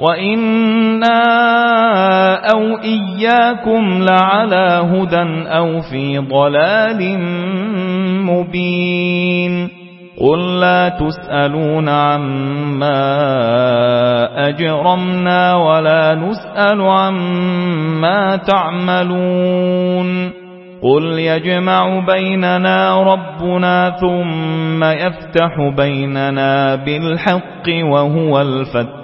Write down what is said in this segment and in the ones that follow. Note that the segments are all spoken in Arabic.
وإنا أو إياكم لعلى هدى أو في ضلال مبين قل لا تسألون عما أجرمنا ولا نسأل عما تعملون قل يجمع بيننا ربنا ثم يفتح بيننا بالحق وهو الفتح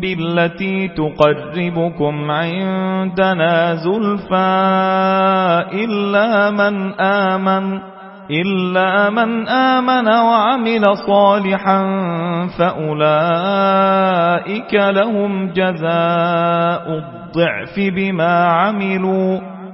بالتي تقربكم عندنا زلفى إلا من آمن إلا من آمن وعمل صالحا فأولئك لهم جزاء الضعف بما عملوا.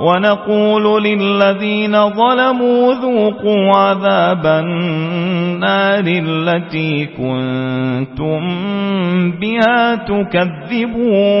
ونقول للذين ظلموا ذوقوا عذاب النار التي كنتم بها تكذبون.